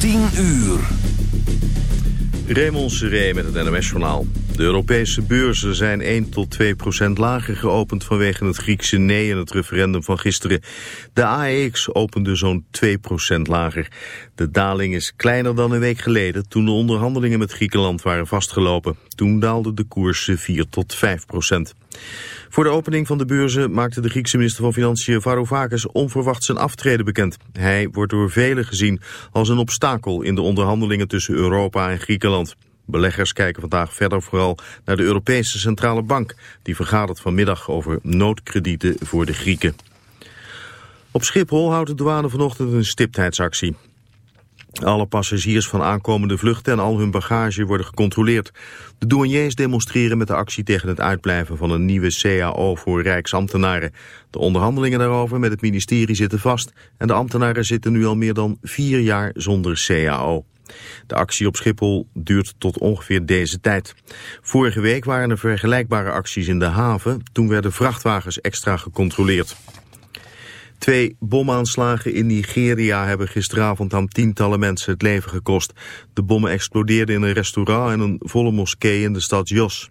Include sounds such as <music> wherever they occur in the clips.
10 uur. Raymond Seré met het NOS-journaal. De Europese beurzen zijn 1 tot 2 procent lager geopend vanwege het Griekse nee in het referendum van gisteren. De AEX opende zo'n 2 procent lager. De daling is kleiner dan een week geleden toen de onderhandelingen met Griekenland waren vastgelopen. Toen daalden de koersen 4 tot 5 procent. Voor de opening van de beurzen maakte de Griekse minister van Financiën Varoufakis onverwacht zijn aftreden bekend. Hij wordt door velen gezien als een obstakel in de onderhandelingen tussen Europa en Griekenland. Beleggers kijken vandaag verder vooral naar de Europese Centrale Bank. Die vergadert vanmiddag over noodkredieten voor de Grieken. Op Schiphol houdt de douane vanochtend een stiptheidsactie. Alle passagiers van aankomende vluchten en al hun bagage worden gecontroleerd. De douaniers demonstreren met de actie tegen het uitblijven van een nieuwe CAO voor Rijksambtenaren. De onderhandelingen daarover met het ministerie zitten vast en de ambtenaren zitten nu al meer dan vier jaar zonder CAO. De actie op Schiphol duurt tot ongeveer deze tijd. Vorige week waren er vergelijkbare acties in de haven. Toen werden vrachtwagens extra gecontroleerd. Twee bomaanslagen in Nigeria hebben gisteravond aan tientallen mensen het leven gekost. De bommen explodeerden in een restaurant en een volle moskee in de stad Jos.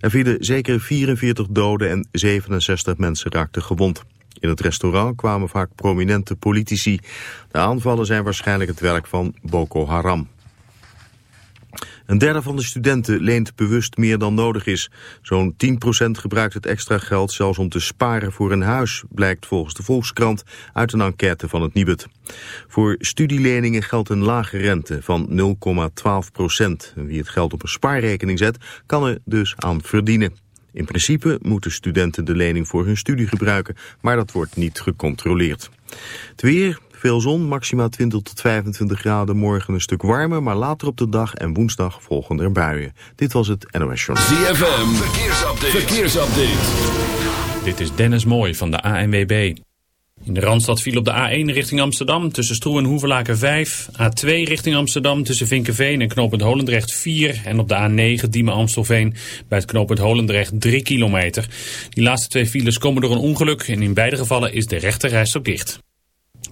Er vielen zeker 44 doden en 67 mensen raakten gewond. In het restaurant kwamen vaak prominente politici. De aanvallen zijn waarschijnlijk het werk van Boko Haram. Een derde van de studenten leent bewust meer dan nodig is. Zo'n 10% gebruikt het extra geld zelfs om te sparen voor een huis, blijkt volgens de Volkskrant uit een enquête van het Nibud. Voor studieleningen geldt een lage rente van 0,12%. Wie het geld op een spaarrekening zet, kan er dus aan verdienen. In principe moeten studenten de lening voor hun studie gebruiken, maar dat wordt niet gecontroleerd. Het weer, veel zon, maximaal 20 tot 25 graden. Morgen een stuk warmer, maar later op de dag en woensdag volgen er buien. Dit was het NOS Journal. ZFM, verkeersupdate. verkeersupdate. Dit is Dennis Mooij van de ANWB. In de Randstad viel op de A1 richting Amsterdam tussen Stroe en Hoevelaken 5. A2 richting Amsterdam tussen Vinkenveen en knooppunt Holendrecht 4. En op de A9 Diemen Amstelveen bij het knooppunt Holendrecht 3 kilometer. Die laatste twee files komen door een ongeluk en in beide gevallen is de rechterrijstok dicht.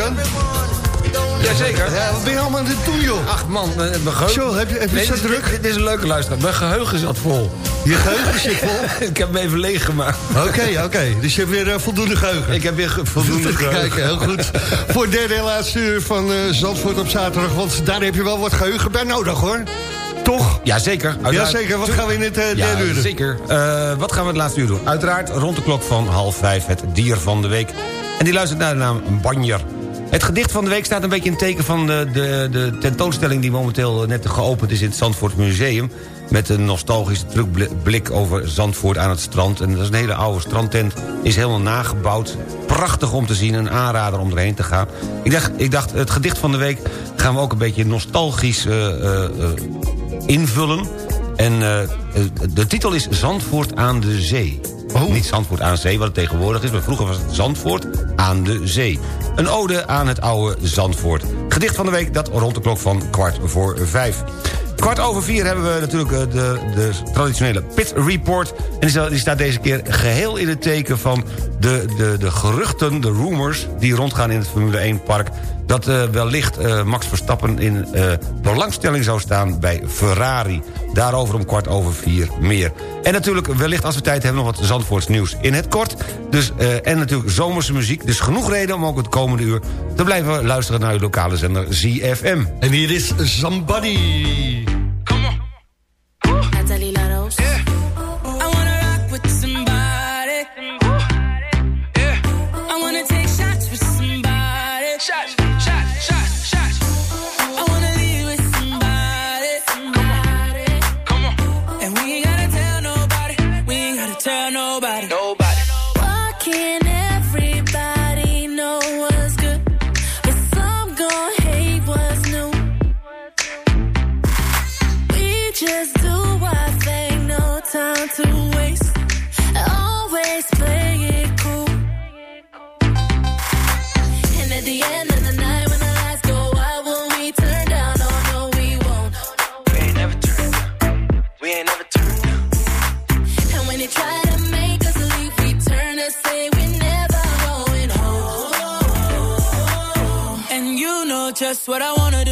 Albert-Jan? Jazeker. Ja, wat ben je allemaal aan het doen, joh? Ach man, mijn geheugen... Zo, heb je, heb je Nee, zo dit, druk? Dit, dit is een leuke luisteraar. Mijn geheugen zat vol. Je geheugen zit vol? <laughs> ik heb hem even leeg gemaakt. Oké, oké. Dus je hebt weer eh, voldoende geheugen. Ik heb weer voldoende geheugen. Kijk, heel goed. Voor het derde en laatste uur van eh, Zandvoort op zaterdag. Want daar heb je wel wat geheugen bij nodig, hoor. Toch? Jazeker. Ja, zeker. Wat gaan we in het eh, Ja, derde uur doen? zeker. Eh, wat gaan we het laatste uur doen? Uiteraard rond de klok van half vijf het dier van de week. En die luistert naar de naam Banjer. Het gedicht van de week staat een beetje in teken van de, de, de tentoonstelling... die momenteel net geopend is in het Zandvoort Museum... met een nostalgische terugblik over Zandvoort aan het strand. En dat is een hele oude strandtent, is helemaal nagebouwd. Prachtig om te zien, een aanrader om erheen te gaan. Ik dacht, ik dacht het gedicht van de week gaan we ook een beetje nostalgisch eh, eh, eh, invullen. En eh, de titel is Zandvoort aan de zee. Niet Zandvoort aan zee, wat het tegenwoordig is... maar vroeger was het Zandvoort aan de zee. Een ode aan het oude Zandvoort. Gedicht van de week, dat rond de klok van kwart voor vijf. Kwart over vier hebben we natuurlijk eh, de, de traditionele Pit Report. En die staat- die staat deze keer geheel in het teken van de, de, de geruchten, de rumors... die rondgaan in het Formule 1-park... dat eh, wellicht eh, Max Verstappen in eh, belangstelling zou staan bij Ferrari. Daarover om kwart over vier meer. En natuurlijk wellicht als we tijd hebben nog wat Zandvoorts nieuws in het kort. Dus, en natuurlijk zomerse muziek. Dus genoeg reden om ook het komende uur te blijven luisteren naar uw lokale zender ZFM. En hier is Somebody. Just what I wanna do.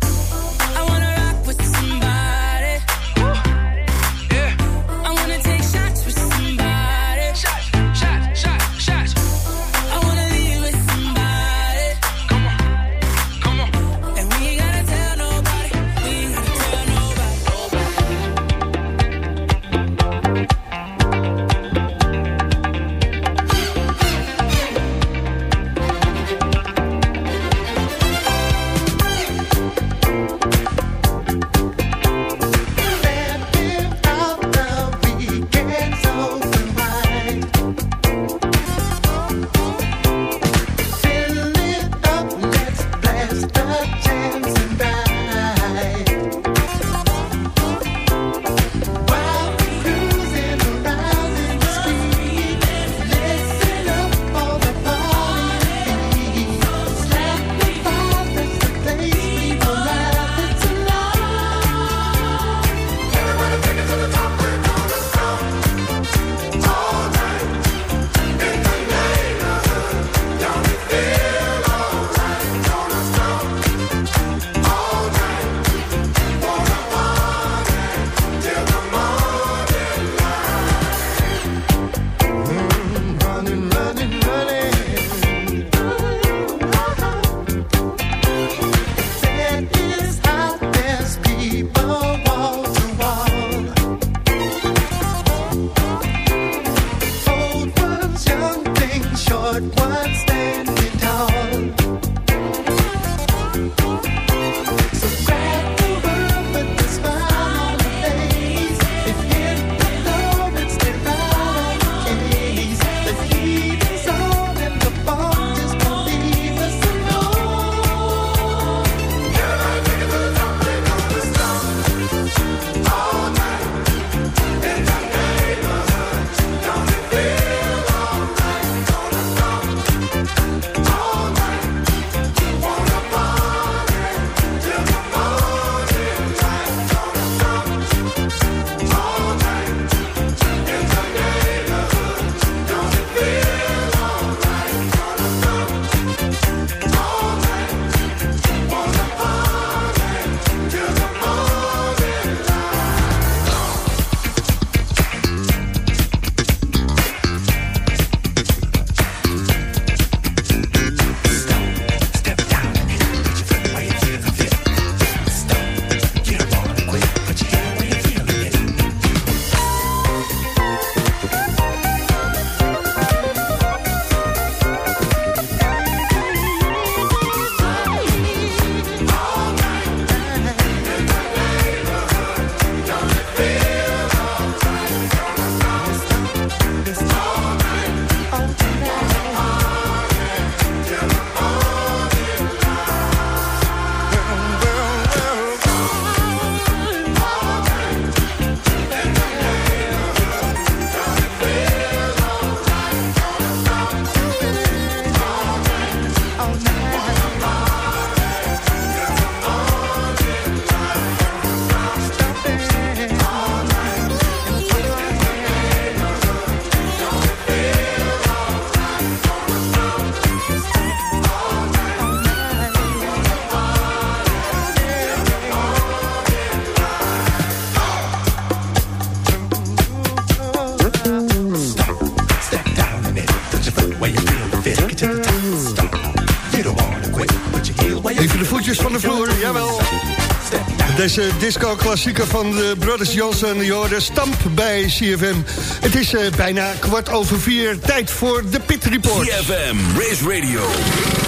Deze disco-klassieker van de Brothers Johnson, je hoorde Stamp bij CFM. Het is eh, bijna kwart over vier, tijd voor de Pit Report. CFM, Race Radio,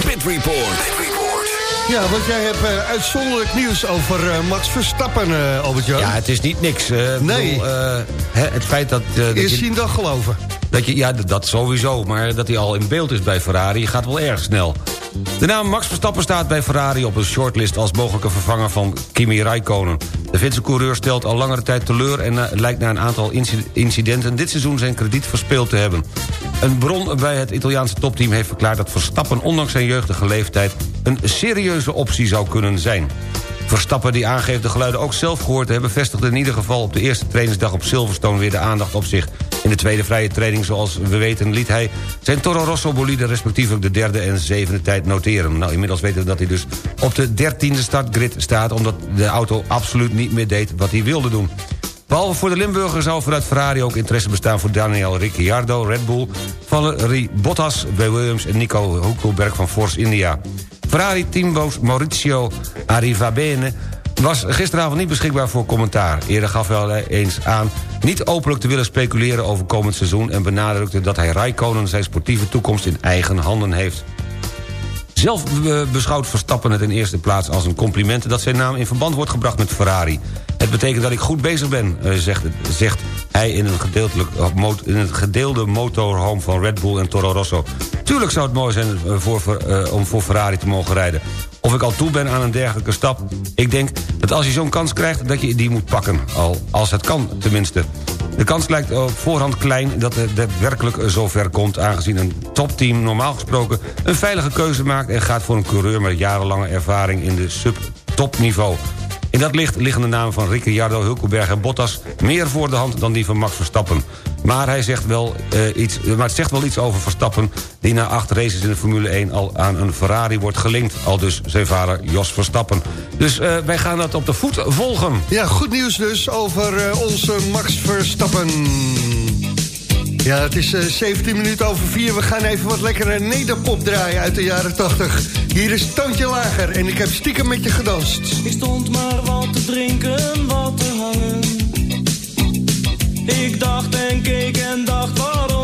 Pit Report. Ja, want jij hebt eh, uitzonderlijk nieuws over eh, Max Verstappen, eh Albert-Jan. Ja, het is niet niks. eh, ik Nee. bedoel, eh, hè, het feit dat... eh, je- zien dan geloven. Dat je, ja, dat sowieso, maar dat hij al in beeld is bij Ferrari gaat wel erg snel. De naam Max Verstappen staat bij Ferrari op een shortlist... als mogelijke vervanger van Kimi Räikkönen. De Finse coureur stelt al langere tijd teleur... en eh, lijkt na een aantal inci- incidenten dit seizoen zijn krediet verspeeld te hebben. Een bron bij het Italiaanse topteam heeft verklaard... dat Verstappen ondanks zijn jeugdige leeftijd... een serieuze optie zou kunnen zijn. Verstappen, die aangeeft de geluiden ook zelf gehoord te hebben... vestigde in ieder geval op de eerste trainingsdag op Silverstone... weer de aandacht op zich. In de tweede vrije training, zoals we weten, liet hij... zijn Toro Rosso bolide respectievelijk de derde en zevende tijd noteren. Nou, inmiddels weten we dat hij dus op de dertiende startgrid staat... omdat de auto absoluut niet meer deed wat hij wilde doen. Behalve voor de Limburger zou vanuit Ferrari ook interesse bestaan... voor Daniel Ricciardo, Red Bull, Valerie Bottas bij Williams... en Nico Hulkenberg van Force India. Ferrari-teamboos Maurizio Arrivabene was gisteravond niet beschikbaar voor commentaar. Eerder gaf hij al eens aan niet openlijk te willen speculeren over komend seizoen... en benadrukte dat hij Raikkonen zijn sportieve toekomst in eigen handen heeft. Zelf eh, beschouwt Verstappen het in eerste plaats als een compliment... dat zijn naam in verband wordt gebracht met Ferrari. Het betekent dat ik goed bezig ben, eh, zegt, zegt hij in een, gedeeltelijk, eh, in een gedeelde motorhome van Red Bull en Toro Rosso. Tuurlijk zou het mooi zijn eh, voor, eh, om voor Ferrari te mogen rijden. Of ik al toe ben aan een dergelijke stap? Ik denk dat als je zo'n kans krijgt, dat je die moet pakken. Al als het kan, tenminste. De kans lijkt op voorhand klein dat het daadwerkelijk zover komt... aangezien een topteam normaal gesproken een veilige keuze maakt... en gaat voor een coureur met jarenlange ervaring in de sub-topniveau. In dat licht liggen de namen van Ricciardo, Hulkenberg en Bottas... meer voor de hand dan die van Max Verstappen. Maar, hij zegt wel, eh, iets, maar het zegt wel iets over Verstappen... die na acht races in de Formule 1 al aan een Ferrari wordt gelinkt. Al dus zijn vader Jos Verstappen. Dus eh, wij gaan dat op de voet volgen. Ja, goed nieuws dus over eh, onze Max Verstappen. Ja, het is eh, 17 minuten over 4. We gaan even wat lekkere nederpop draaien uit de jaren 80. Hier is Toontje Lager en ik heb stiekem met je gedanst. Ik stond maar wat te drinken, wat te hangen. Ik dacht en keek en dacht waarom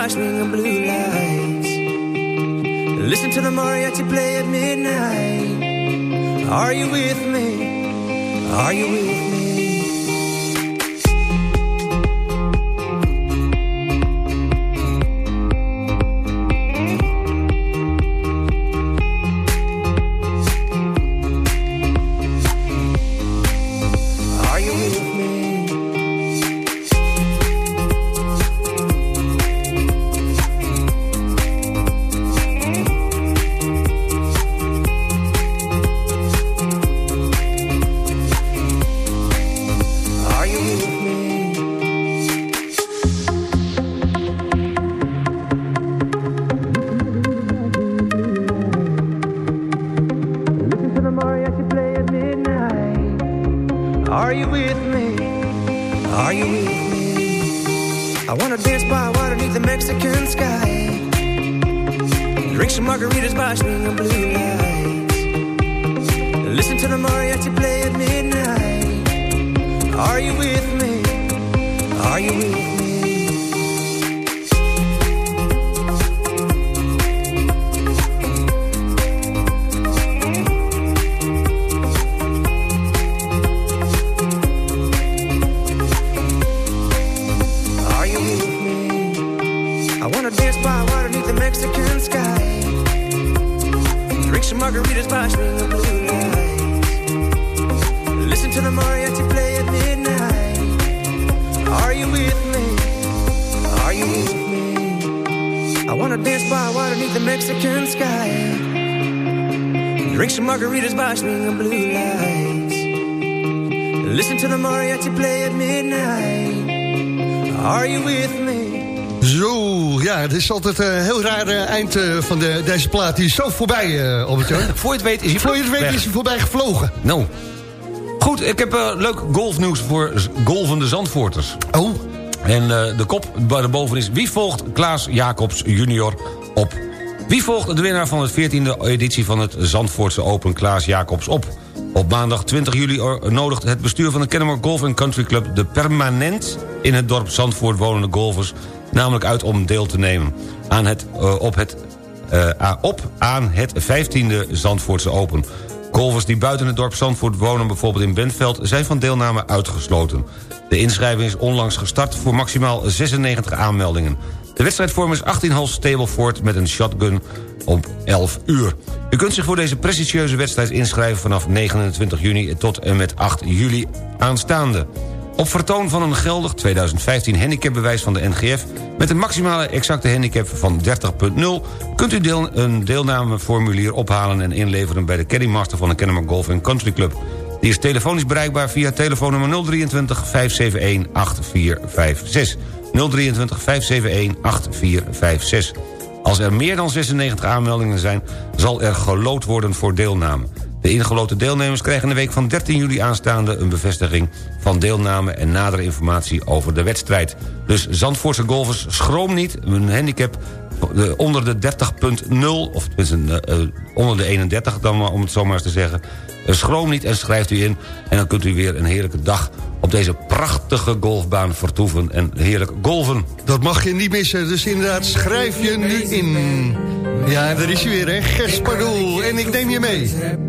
rush me a blue you altijd een heel raar eh, eind eh, van de, deze plaat. Die is zo voorbij, eh albert <laughs> Voor je het weet is hij Voor je het weet is hij voorbij gevlogen. Nou. Goed, ik heb eh, leuk golfnieuws voor golvende Zandvoorters. Oh. En eh, de kop daarboven is... Wie volgt Klaas Jacobs junior op? Wie volgt de winnaar van het 14e editie van het Zandvoortse Open Klaas Jacobs op? Op maandag 20 juli nodigt het bestuur van de Kennemer Golf Country Club... de permanent in het dorp Zandvoort wonende golfers... namelijk uit om deel te nemen aan het, eh, op, het, eh, op aan het 15e Zandvoortse Open. Golfers die buiten het dorp Zandvoort wonen, bijvoorbeeld in Bentveld... zijn van deelname uitgesloten. De inschrijving is onlangs gestart voor maximaal 96 aanmeldingen. De wedstrijdvorm is 18 hals Stableford met een shotgun op 11 uur. U kunt zich voor deze prestigieuze wedstrijd inschrijven... vanaf 29 juni tot en met 8 juli aanstaande. Op vertoon van een geldig 2015 handicapbewijs van de NGF... met een maximale exacte handicap van 30.0... kunt u een deelnameformulier ophalen en inleveren... bij de Caddymaster van de Kennemer Golf Country Club. Die is telefonisch bereikbaar via telefoonnummer 023 571 8456. 023 571 8456. Als er meer dan 96 aanmeldingen zijn... zal er geloot worden voor deelname. De ingeloten deelnemers krijgen in de week van 13 juli aanstaande... een bevestiging van deelname en nadere informatie over de wedstrijd. Dus Zandvoortse golfers, schroom niet. Een handicap eh, onder de 30.0, of tenminste eh, eh, onder de 31 dan maar, om het zo maar eens te zeggen. Schroom niet en schrijft u in. En dan kunt u weer een heerlijke dag op deze prachtige golfbaan vertoeven... en heerlijk golven. Dat mag je niet missen, dus inderdaad schrijf je nu in. Ja, daar is hij weer, hè. En ik neem je mee.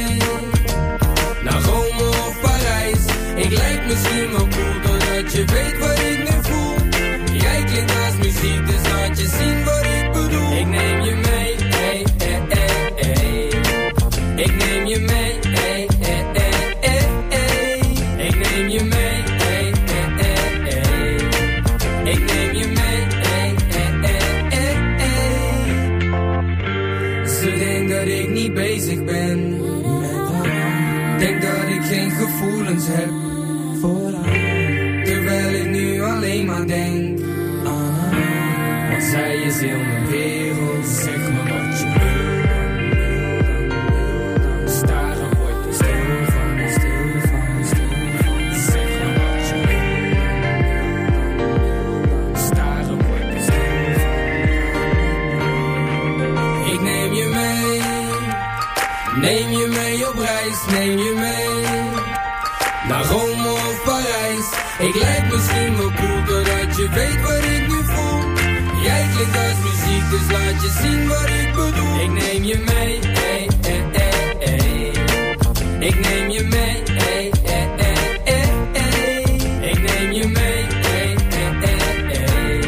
Misschien wel cool, doordat je weet wat ik nu voel. Jij klinkt als muziek, dus laat je zien wat ik bedoel. Ik neem je mee, ey, ey, ey, ey. Ik neem je mee, ey, ey, ey, ey. Ik neem je mee, ey. Ik neem je mee. Ze denkt dat ik niet bezig ben Denk dat ik geen gevoelens heb Terwijl ik nu alleen maar denk aan haar. Want zij is heel mijn wereld. Zeg me wat je wil dan, wil dan, wil dan. Staren word ik weet wat ik nu voel. Jij klinkt als muziek, dus laat je zien wat ik bedoel. Ik neem je mee, ey, ey, ey, ey. Ik neem je mee, ey, ey, ey, ey, ey. Ik neem je mee, ey, ey, ey, ey.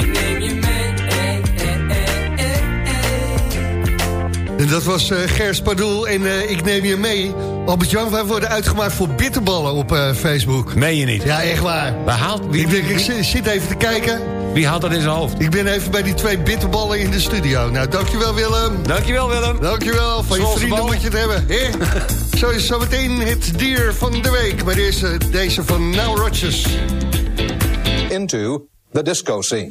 Ik neem je mee, ey, ey, ey, ey, ey. En dat was eh, Gers Pardoel en eh, ik neem je mee. Albert-Jan, wij worden uitgemaakt voor bitterballen op eh, Facebook. Meen je niet? Ja, echt waar. Waar haalt, wie, Ik, denk, ik wie, zit even te kijken. wie haalt dat in zijn hoofd? Ik ben even bij die twee bitterballen in de studio. Nou, dankjewel Willem. Dankjewel Willem. Dankjewel, van je vrienden moet je het hebben. hè? <laughs> Zo is zometeen het dier van de week. Maar deze, deze van Nile Rodgers. into the disco scene.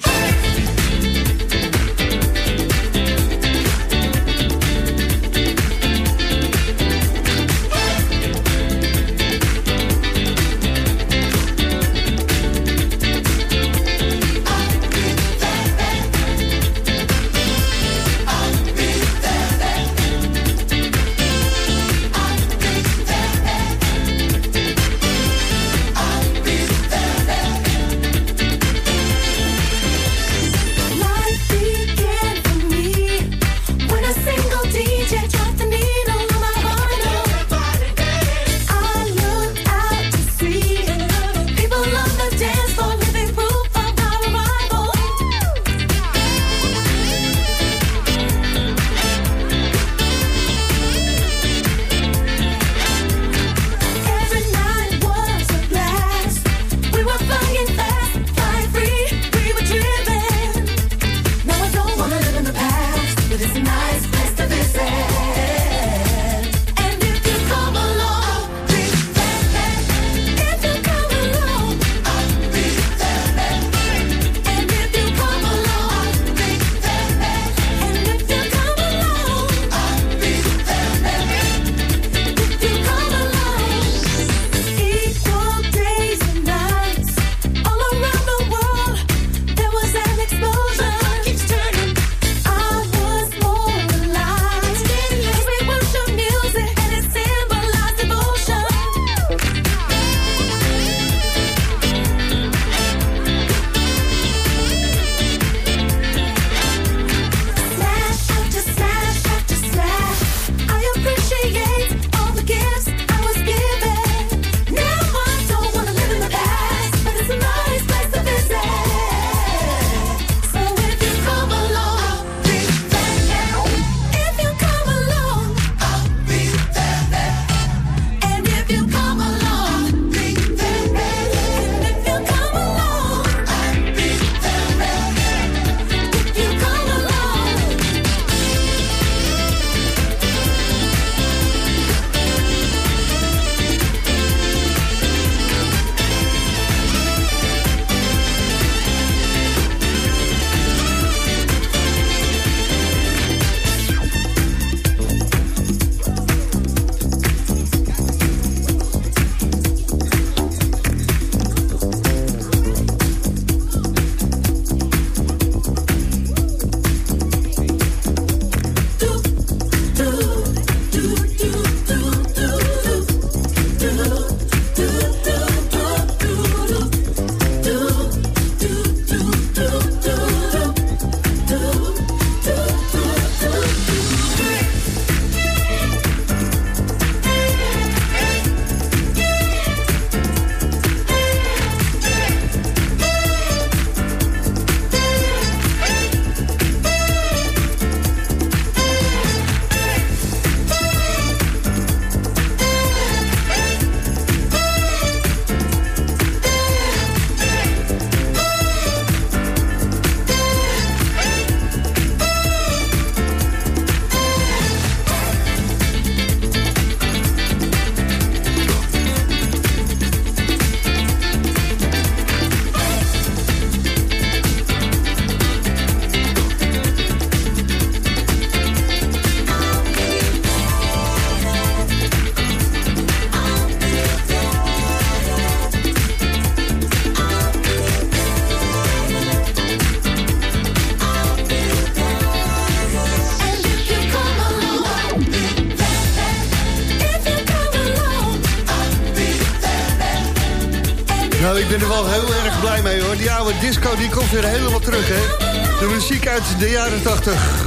Weer helemaal terug hè. De muziek uit de jaren 80.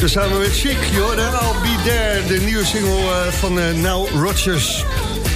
Dus samen met Chic, joh, I'll Be There. De nieuwe single eh, van uh, Now Rodgers.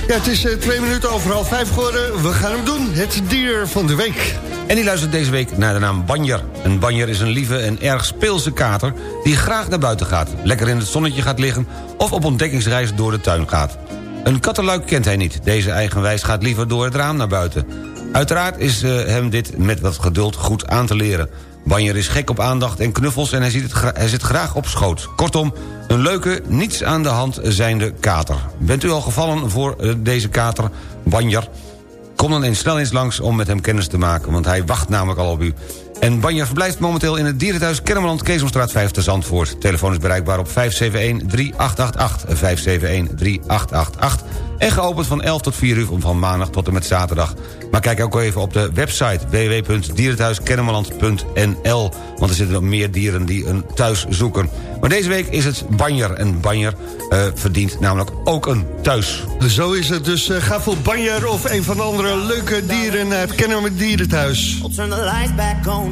Ja, het is uh, twee minuten over half vijf geworden. We gaan hem doen. Het dier van de week. En die luistert deze week naar de naam Banjer. Een banjer is een lieve en erg speelse kater... die graag naar buiten gaat, lekker in het zonnetje gaat liggen... of op ontdekkingsreis door de tuin gaat. Een kattenluik kent hij niet. Deze eigenwijs gaat liever door het raam naar buiten. Uiteraard is uh, hem dit met wat geduld goed aan te leren. Banjer is gek op aandacht en knuffels en hij, ziet het hij zit graag op schoot. Kortom, een leuke, niets aan de hand zijnde kater. Bent u al gevallen voor uh, deze kater, Banjer? Kom dan eens snel eens langs om met hem kennis te maken... want hij wacht namelijk al op u. En Banjer verblijft momenteel in het dierenthuis Kennemerland... Keesomstraat 5 te Zandvoort. Telefoon is bereikbaar op 571-3888. 571-3888. En geopend van 11 tot 4 uur van maandag tot en met zaterdag. Maar kijk ook even op de website www.dierenthuiskennemerland.nl Want er zitten nog meer dieren die een thuis zoeken. Maar deze week is het Banjer. En Banjer uh, verdient namelijk ook een thuis. Zo is het. Dus uh, ga voor Banjer of een van de andere leuke dieren naar het Kennemer Dierenthuis. I'll turn the lights back on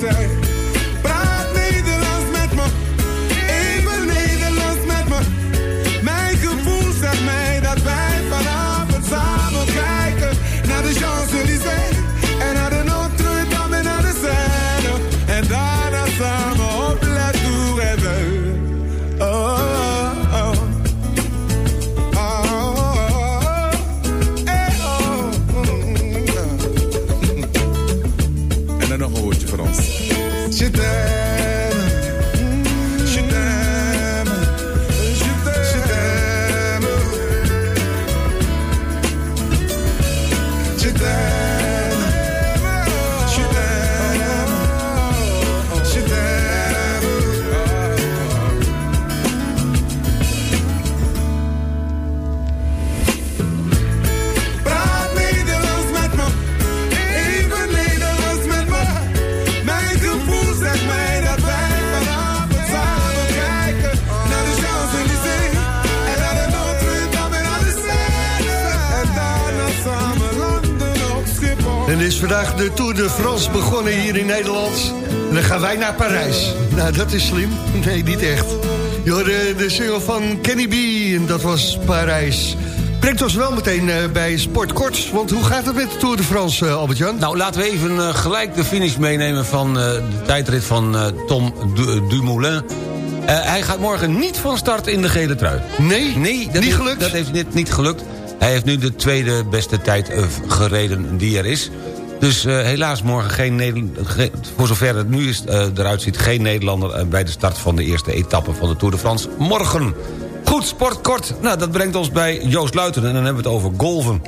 En de de France begonnen hier in Nederland. En dan gaan wij naar Parijs. Nou, dat is slim. <laughs> Nee, niet echt. Je hoorde de single van Kenny B en dat was Parijs. Brengt ons wel meteen eh, bij Sport Kort. Want hoe gaat het met de Tour de France, eh, Albert-Jan? Nou, laten we even eh, gelijk de finish meenemen van de tijdrit van Tom Du- Dumoulin. Eh, hij gaat morgen niet van start in de gele trui. Nee? Nee, dat Niet heeft- gelukt? Dat heeft niet, niet gelukt. Hij heeft nu de tweede beste tijd gereden die er is. Dus eh, helaas morgen geen Nederlander... voor zover het nu is, eh, eruit ziet... geen Nederlander eh, bij de start van de eerste etappe van de Tour de France. Morgen. Goed, sport kort. Nou, dat brengt ons bij Joost Luiten. En dan hebben we het over golven.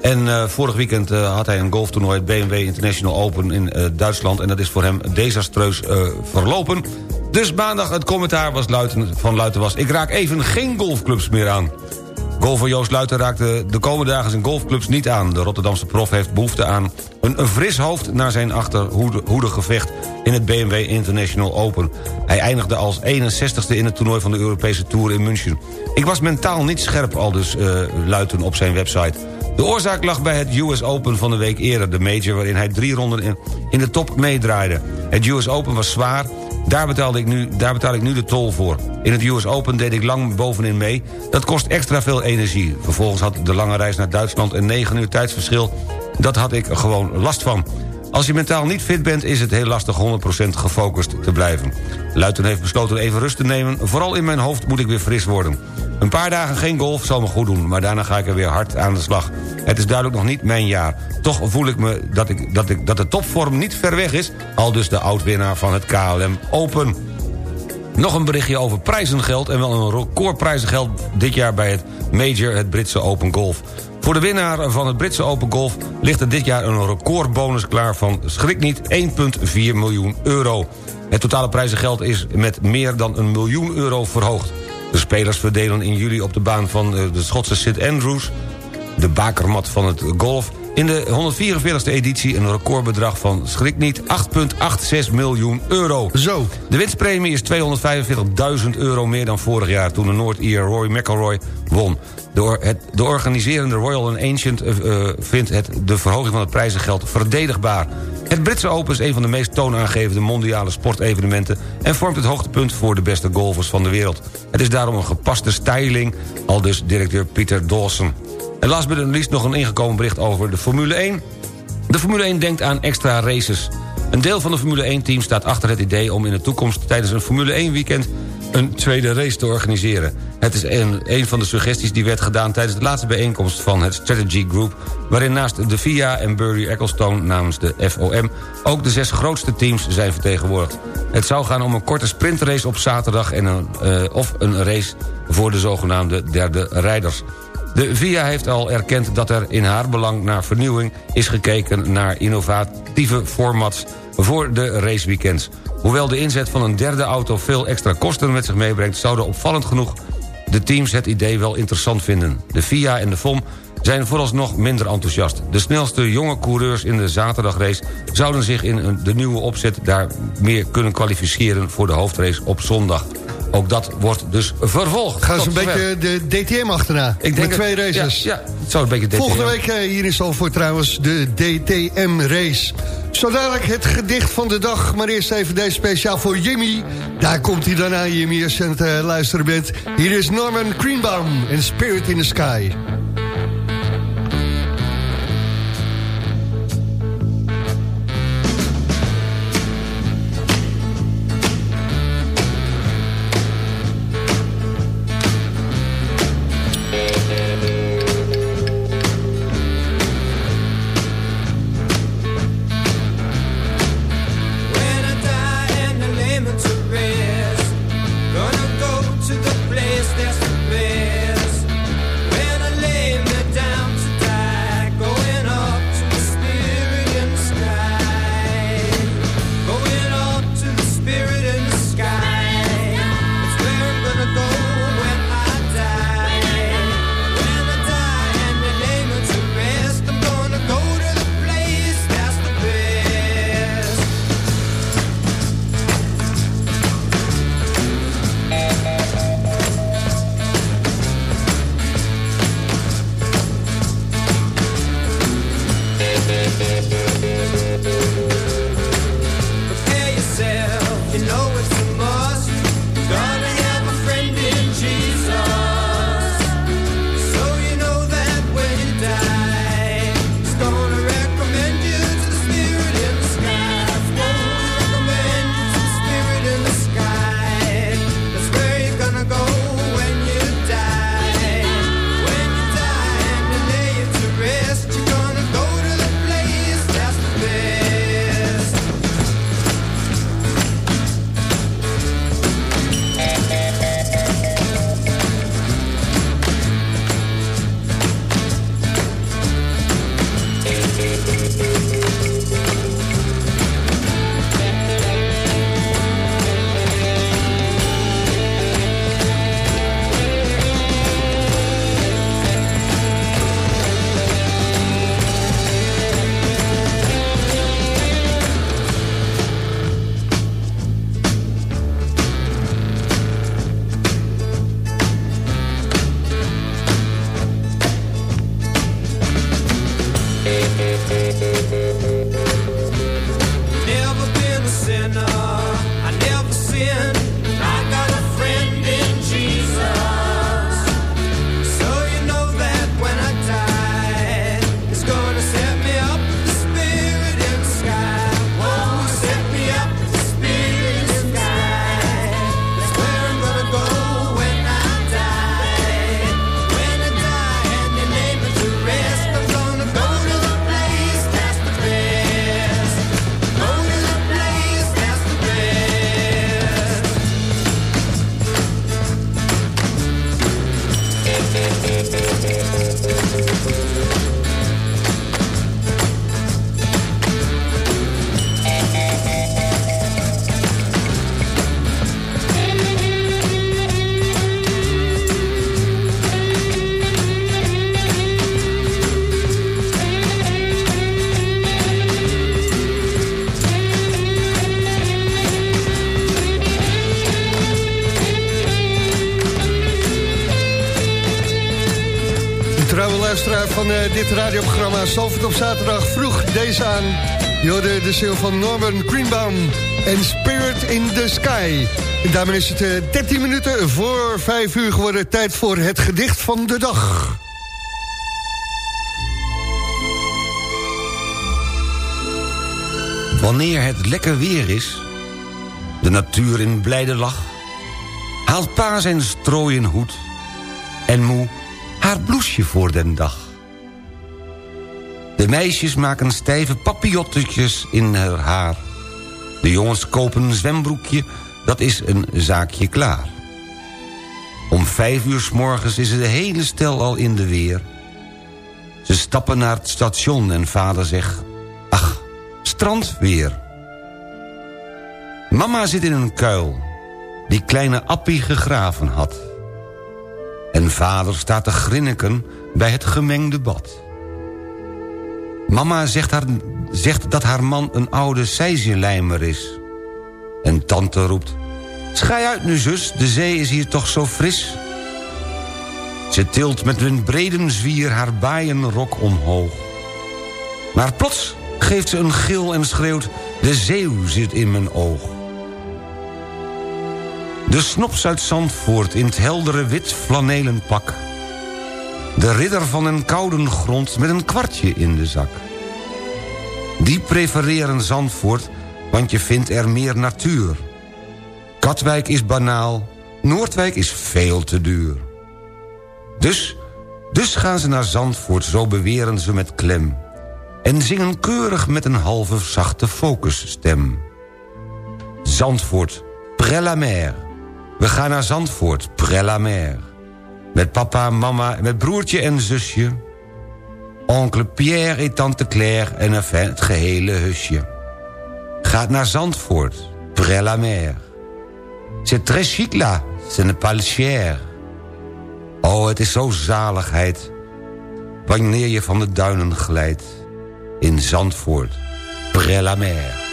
En vorig weekend had hij een golftoernooi... het BMW International Open in Duitsland. En dat is voor hem desastreus verlopen. Dus maandag het commentaar was Luiten, van Luiten was... ik raak even geen golfclubs meer aan. Golfer Joost Luiten raakte de komende dagen zijn golfclubs niet aan. De Rotterdamse prof heeft behoefte aan een, fris hoofd... na zijn achterhoedegevecht in het BMW International Open. Hij eindigde als 61ste in het toernooi van de Europese Tour in München. Ik was mentaal niet scherp, al dus eh, Luiten op zijn website. De oorzaak lag bij het US Open van de week eerder, de major... waarin hij drie ronden in de top meedraaide. Het US Open was zwaar, daar, betaalde ik nu, daar betaal ik nu de tol voor. In het US Open deed ik lang bovenin mee. Dat kost extra veel energie. Vervolgens had de lange reis naar Duitsland een 9 uur tijdsverschil. Dat had ik gewoon last van. Als je mentaal niet fit bent, is het heel lastig 100% gefocust te blijven. Luiten heeft besloten even rust te nemen. Vooral in mijn hoofd moet ik weer fris worden. Een paar dagen geen golf zal me goed doen, maar daarna ga ik er weer hard aan de slag. Het is duidelijk nog niet mijn jaar. Toch voel ik me dat, ik, dat, ik, dat de topvorm niet ver weg is... al dus de oud-winnaar van het KLM Open. Nog een berichtje over prijzengeld... en wel een recordprijzengeld dit jaar bij het Major, het Britse Open Golf. Voor de winnaar van het Britse Open Golf ligt er dit jaar een recordbonus klaar van, schrik niet, 1,4 miljoen euro. Het totale prijzengeld is met meer dan een miljoen euro verhoogd. De spelers verdelen in juli op de baan van eh, de Schotse St. Andrews... de bakermat van het golf... In de 144e editie een recordbedrag van, schrik niet, 8,86 miljoen euro. Zo. De winstpremie is 245.000 euro meer dan vorig jaar... toen de Noord-Ier Roy McIlroy won. De, or- het, de organiserende Royal and Ancient eh, eh, vindt het, de verhoging van het prijzengeld verdedigbaar. Het Britse Open is een van de meest toonaangevende mondiale sportevenementen... en vormt het hoogtepunt voor de beste golfers van de wereld. Het is daarom een gepaste styling, al dus directeur Peter Dawson. En last but not least nog een ingekomen bericht over de Formule 1. De Formule 1 denkt aan extra races. Een deel van de Formule 1-team staat achter het idee om in de toekomst... tijdens een Formule 1-weekend een tweede race te organiseren. Het is een, van de suggesties die werd gedaan tijdens de laatste bijeenkomst van het Strategy Group... waarin naast de FIA en Burry Ecclestone namens de FOM... ook de zes grootste teams zijn vertegenwoordigd. Het zou gaan om een korte sprintrace op zaterdag... En een, eh, of een race voor de zogenaamde derde rijders. De VIA heeft al erkend dat er in haar belang naar vernieuwing is gekeken naar innovatieve formats voor de raceweekends. Hoewel de inzet van een derde auto veel extra kosten met zich meebrengt... zouden opvallend genoeg de teams het idee wel interessant vinden. De FIA en de FOM zijn vooralsnog minder enthousiast. De snelste jonge coureurs in de zaterdagrace... zouden zich in de nieuwe opzet daar meer kunnen kwalificeren... voor de hoofdrace op zondag. Ook dat wordt dus vervolgd. Gaan ze een beetje de DTM achterna. Ik denk met het- twee races. Ja, ja, het zou een beetje DTM. Volgende week eh, hier in Zalvoort trouwens de DTM-race. Zo dadelijk het gedicht van de dag. Maar eerst even deze speciaal voor Jimmy. Daar komt hij dan aan, Jimmy, als je aan het eh, luisteren bent. Hier is Norman Greenbaum en Spirit in the Sky. Radioprogramma Zalvert op zaterdag vroeg deze aan. Hoorde de ziel van Norman Greenbaum en Spirit in the Sky. En daarmee is het eh, 13 minuten voor 5 uur geworden. Tijd voor het gedicht van de dag. Wanneer het lekker weer is, de natuur in blijde lach... haalt pa zijn strooien hoed en moe haar bloesje voor den dag. De meisjes maken stijve papillottetjes in haar haar. De jongens kopen een zwembroekje, dat is een zaakje klaar. Om vijf uur s morgens is de hele stel al in de weer. Ze stappen naar het station en vader zegt... Ach, strandweer. Mama zit in een kuil, die kleine Appie gegraven had. En vader staat te grinniken bij het gemengde bad. Mama zegt, haar, zegt dat haar man een oude sijzelijmer is. En tante roept... Schij uit nu, zus, de zee is hier toch zo fris. Ze tilt met een brede zwier haar baaienrok omhoog. Maar plots geeft ze een gil en schreeuwt... De zeeuw zit in mijn oog. De snops uit Zandvoort in het heldere wit flanelen pak. De ridder van een koude grond met een kwartje in de zak. Die prefereren Zandvoort, want je vindt er meer natuur. Katwijk is banaal, Noordwijk is veel te duur. Dus, dus gaan ze naar Zandvoort, zo beweren ze met klem. En zingen keurig met een halve zachte focusstem. Zandvoort, près mer. We gaan naar Zandvoort, près mer. Met papa, mama, met broertje en zusje. Oncle Pierre en tante Claire en enfin het gehele husje. Gaat naar Zandvoort, près la mer. C'est très chic là, ce n'est pas cher. Oh, het is zo zaligheid. Wanneer je van de duinen glijdt. In Zandvoort, près la mer.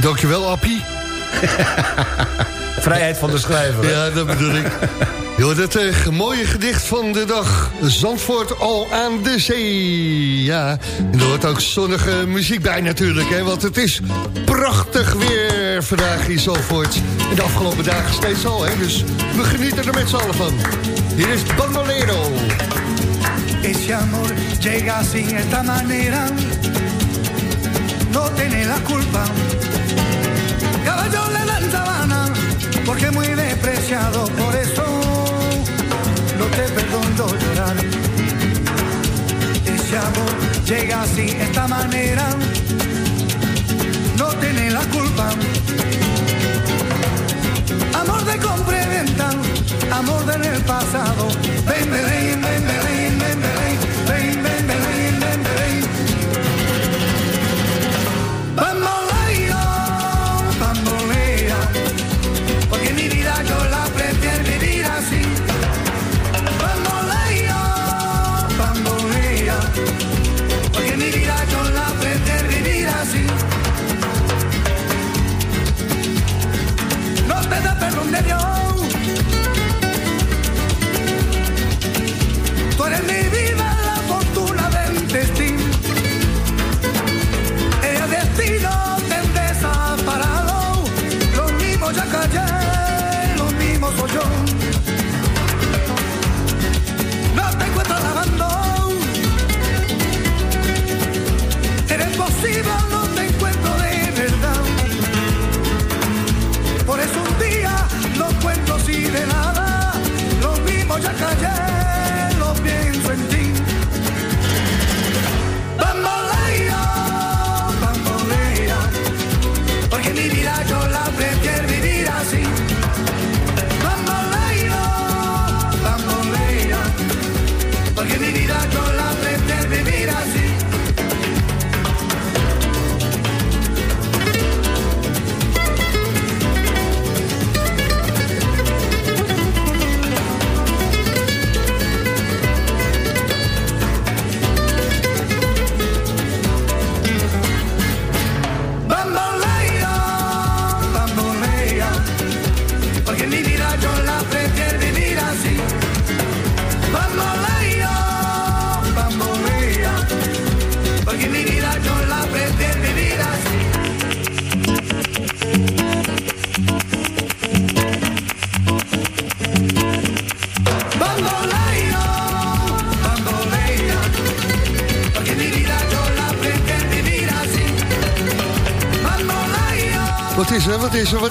Dankjewel, Appie. <laughs> Vrijheid van de schrijver. Ja, dat bedoel ik. Joh, dat uh, mooie gedicht van de dag. Zandvoort al aan de zee. Ja, en er hoort ook zonnige muziek bij natuurlijk. Hè, want het is prachtig weer vandaag in Zandvoort. En de afgelopen dagen steeds al. Hè, dus we genieten er met z'n allen van. Hier is Bandolero. Ese amor llega así, esta manera. no tiene la culpa. Caballo le dan sabana, porque muy despreciado, por eso no te perdono llorar. Ese amor llega así, esta manera, no tiene la culpa. Amor de compra y venta, amor del pasado, ven, ven, ven, ven, ven, ven. ven.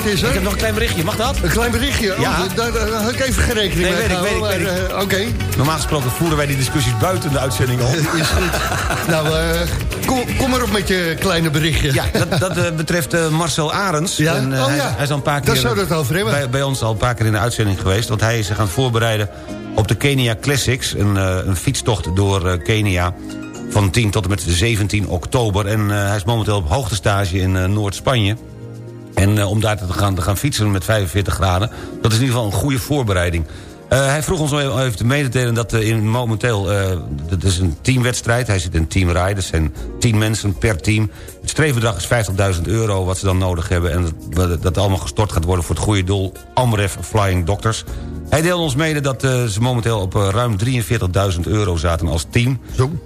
Is? Ik heb nog een klein berichtje, mag dat? Een klein berichtje? Oh, Ja. daar, daar had ik even geen rekening Nee, mee weet weet weet eh, Oké, Normaal gesproken voeren wij die discussies buiten de uitzending al. <laughs> is goed. nou, eh, kom, kom maar op met je kleine berichtje. Ja, dat, dat eh, betreft Marcel Arends. Ja? En, Oh, hij, ja. hij is al een paar Daar keer zouden we het over hebben. Bij, bij ons al een paar keer in de uitzending geweest. Want hij is zich aan het voorbereiden op de Kenia Classics. Een, een fietstocht door Kenia van 10 tot en met 17 oktober. En hij is momenteel op hoogtestage in Noord-Spanje. En eh, om daar te gaan, te gaan fietsen met 45 graden... dat is in ieder geval een goede voorbereiding. Eh, hij vroeg ons om even te delen dat eh, in momenteel... dat is een teamwedstrijd, hij zit in Team Rai. Dat zijn 10 mensen per team. Het streefbedrag is 50.000 euro wat ze dan nodig hebben... en dat, dat allemaal gestort gaat worden voor het goede doel... Amref Flying Doctors. Hij deelde ons mede dat ze momenteel op ruim 43.000 euro zaten als team.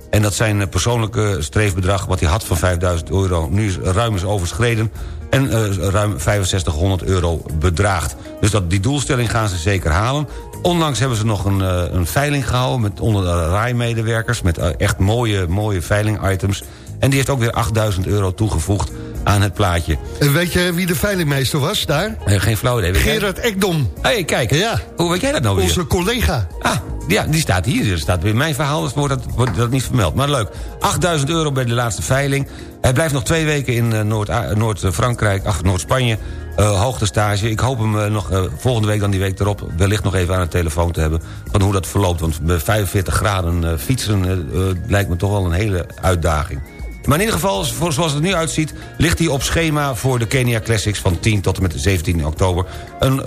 En dat zijn persoonlijke streefbedrag wat hij had van 5.000 euro... nu is ruim is overschreden en eh, ruim 6500 euro bedraagt. Dus dat, die doelstelling gaan ze zeker halen. Onlangs hebben ze nog een, eh, een veiling gehouden met onder de RAI-medewerkers... met eh, echt mooie, mooie veiling-items. En die heeft ook weer 8000 euro toegevoegd aan het plaatje. En weet je wie de veilingmeester was daar? Eh, geen flauw idee. Gerard Ekdom. Hé, hey, kijk. Ja. Hoe weet jij dat nou weer? Onze collega. Ah, ja, die staat hier. Er staat weer mijn verhaal, dus wordt dat, wordt dat niet vermeld. Maar leuk. 8000 euro bij de laatste veiling. Hij blijft nog twee weken in eh, Noord- Noord-Frankrijk, ach, Noord-Spanje. eh hoogtestage. Ik hoop hem eh, nog volgende week dan die week erop... wellicht nog even aan de telefoon te hebben van hoe dat verloopt. Want bij 45 graden fietsen lijkt me toch wel een hele uitdaging. Maar in ieder geval, zoals het nu uitziet... ligt hij op schema voor de Kenia Classics van 10 tot en met 17 oktober. Een,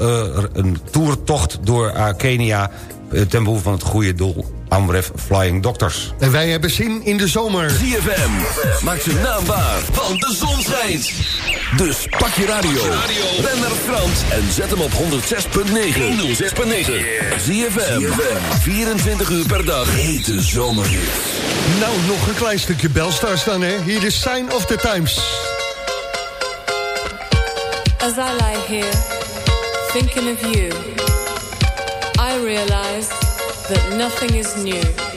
een toertocht door Kenia ten behoeve van het goede doel... Amref Flying Doctors. En wij hebben zin in de zomer. ZFM, maak zijn naam waar, want de zon schijnt. Dus pak je radio, ren naar Frans en zet hem op 106.9. 106.9. ZFM, 24 uur per dag, hete zomerhit. Nou, nog een klein stukje Belstars dan, hè. Hier is Sign of the Times. As I lie here, thinking of you, I realize that nothing is new.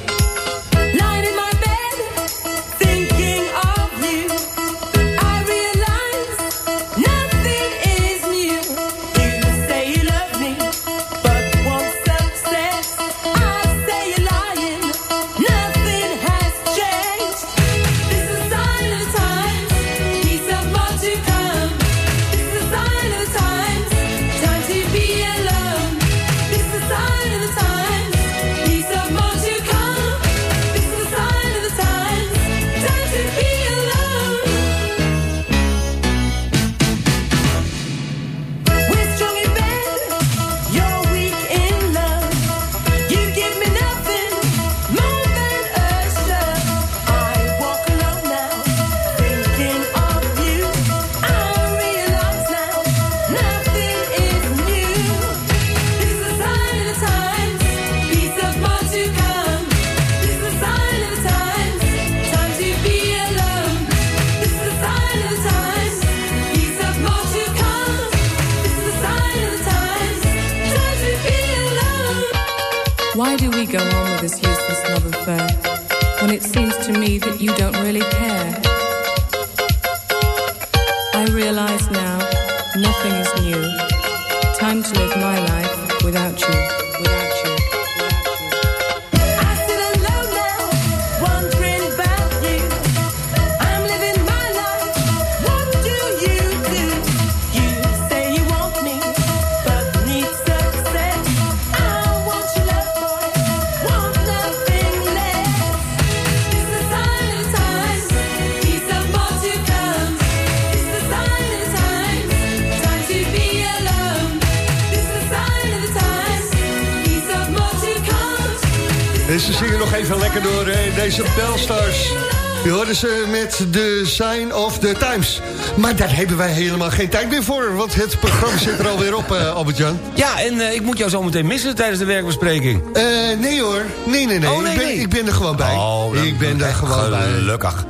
Met de Sign of the Times. Maar daar hebben wij helemaal geen tijd meer voor... want het programma zit er alweer op, eh, Albert-Jan. Ja, en eh, ik moet jou zo meteen missen tijdens de werkbespreking. Eh, nee hoor, nee, nee, nee. Oh, nee, ik, ben, nee. ik ben er gewoon bij. Oh, dan- ik ben er gewoon bij. Gelukkig.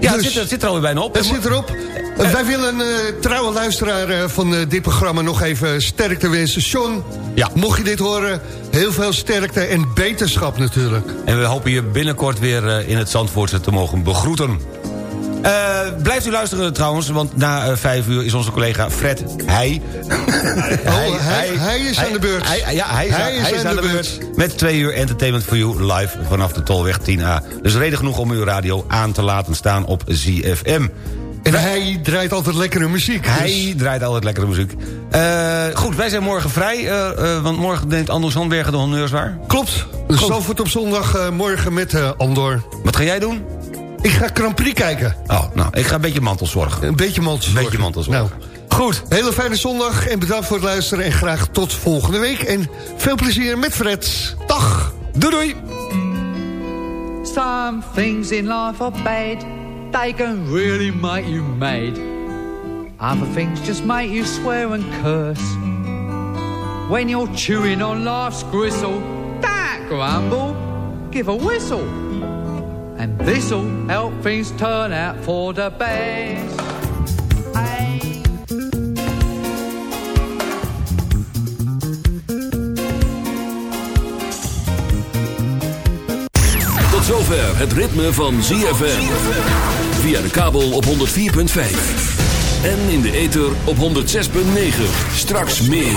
Ja, het, Dus- zit, er- het zit er alweer bijna op. Het zit erop. Wij willen een trouwe luisteraar van dit programma nog even sterkte wensen. John, Ja. mocht je dit horen, heel veel sterkte en beterschap natuurlijk. En we hopen je binnenkort weer in het Zandvoortse te mogen begroeten. Eh, blijft u luisteren trouwens, want na eh, vijf uur is onze collega Fred Heij... Oh, hij, hij is aan de beurt. Hij, ja, hij is, aan, hij is aan de beurt. Met twee uur Entertainment for You live vanaf de Tolweg 10A. Dus reden genoeg om uw radio aan te laten staan op ZFM. En hij draait altijd lekkere muziek. dus- Hij draait altijd lekkere muziek. Eh, goed, wij zijn morgen vrij, want morgen neemt Anders Handbergen de honneurs waar. Klopt. Dus Zandvoort op zondag morgen met Andor. Wat ga jij doen? Ik ga Grand Prix kijken. Oh, nou, ik ga een beetje mantelzorg. Een beetje mantelzorg. Een beetje mantelzorg. Nou, Goed. hele fijne zondag en bedankt voor het luisteren. En graag tot volgende week. En veel plezier met Fred. Dag. Doei doei. Some things in life are bad. They can really make you mad. Other things just make you swear and curse. When you're chewing on life's gristle, don't grumble, give a whistle. And this'll help things turn out for the best. Tot zover het ritme van ZFM. Via de kabel op 104.5. En in de ether op 106.9. Straks meer.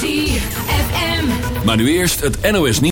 ZFM. Maar nu eerst het NOS niet.